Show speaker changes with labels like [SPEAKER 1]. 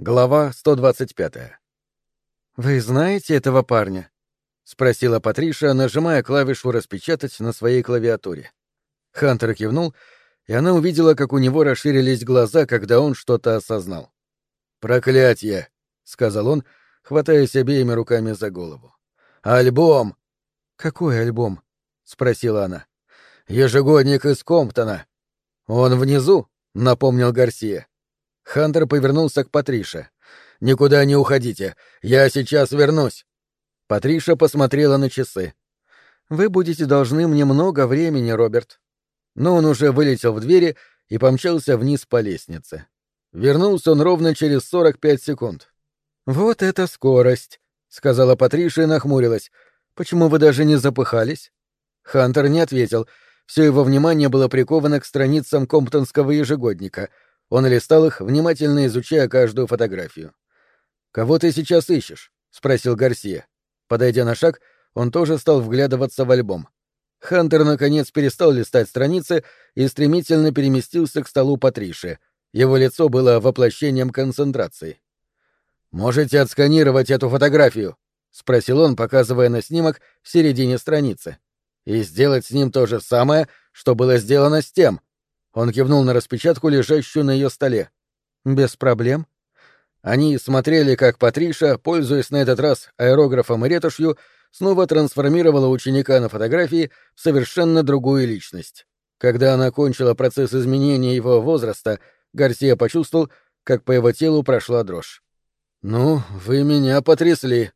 [SPEAKER 1] Глава 125. «Вы знаете этого парня?» — спросила Патриша, нажимая клавишу «Распечатать» на своей клавиатуре. Хантер кивнул, и она увидела, как у него расширились глаза, когда он что-то осознал. «Проклятье!» — сказал он, хватаясь обеими руками за голову. «Альбом!» «Какой альбом?» — спросила она. «Ежегодник из Комптона». «Он внизу?» — напомнил Гарсия. Хантер повернулся к Патрише. «Никуда не уходите. Я сейчас вернусь». Патриша посмотрела на часы. «Вы будете должны мне много времени, Роберт». Но он уже вылетел в двери и помчался вниз по лестнице. Вернулся он ровно через сорок пять секунд. «Вот это скорость», — сказала Патриша и нахмурилась. «Почему вы даже не запыхались?» Хантер не ответил. Все его внимание было приковано к страницам комптонского ежегодника — он листал их, внимательно изучая каждую фотографию. «Кого ты сейчас ищешь?» — спросил Гарсия. Подойдя на шаг, он тоже стал вглядываться в альбом. Хантер, наконец, перестал листать страницы и стремительно переместился к столу Патриши. Его лицо было воплощением концентрации. «Можете отсканировать эту фотографию?» — спросил он, показывая на снимок в середине страницы. «И сделать с ним то же самое, что было сделано с тем», он кивнул на распечатку, лежащую на ее столе. «Без проблем». Они смотрели, как Патриша, пользуясь на этот раз аэрографом и ретушью, снова трансформировала ученика на фотографии в совершенно другую личность. Когда она кончила процесс изменения его возраста, Гарсия почувствовал, как по его телу прошла дрожь. «Ну, вы меня потрясли»,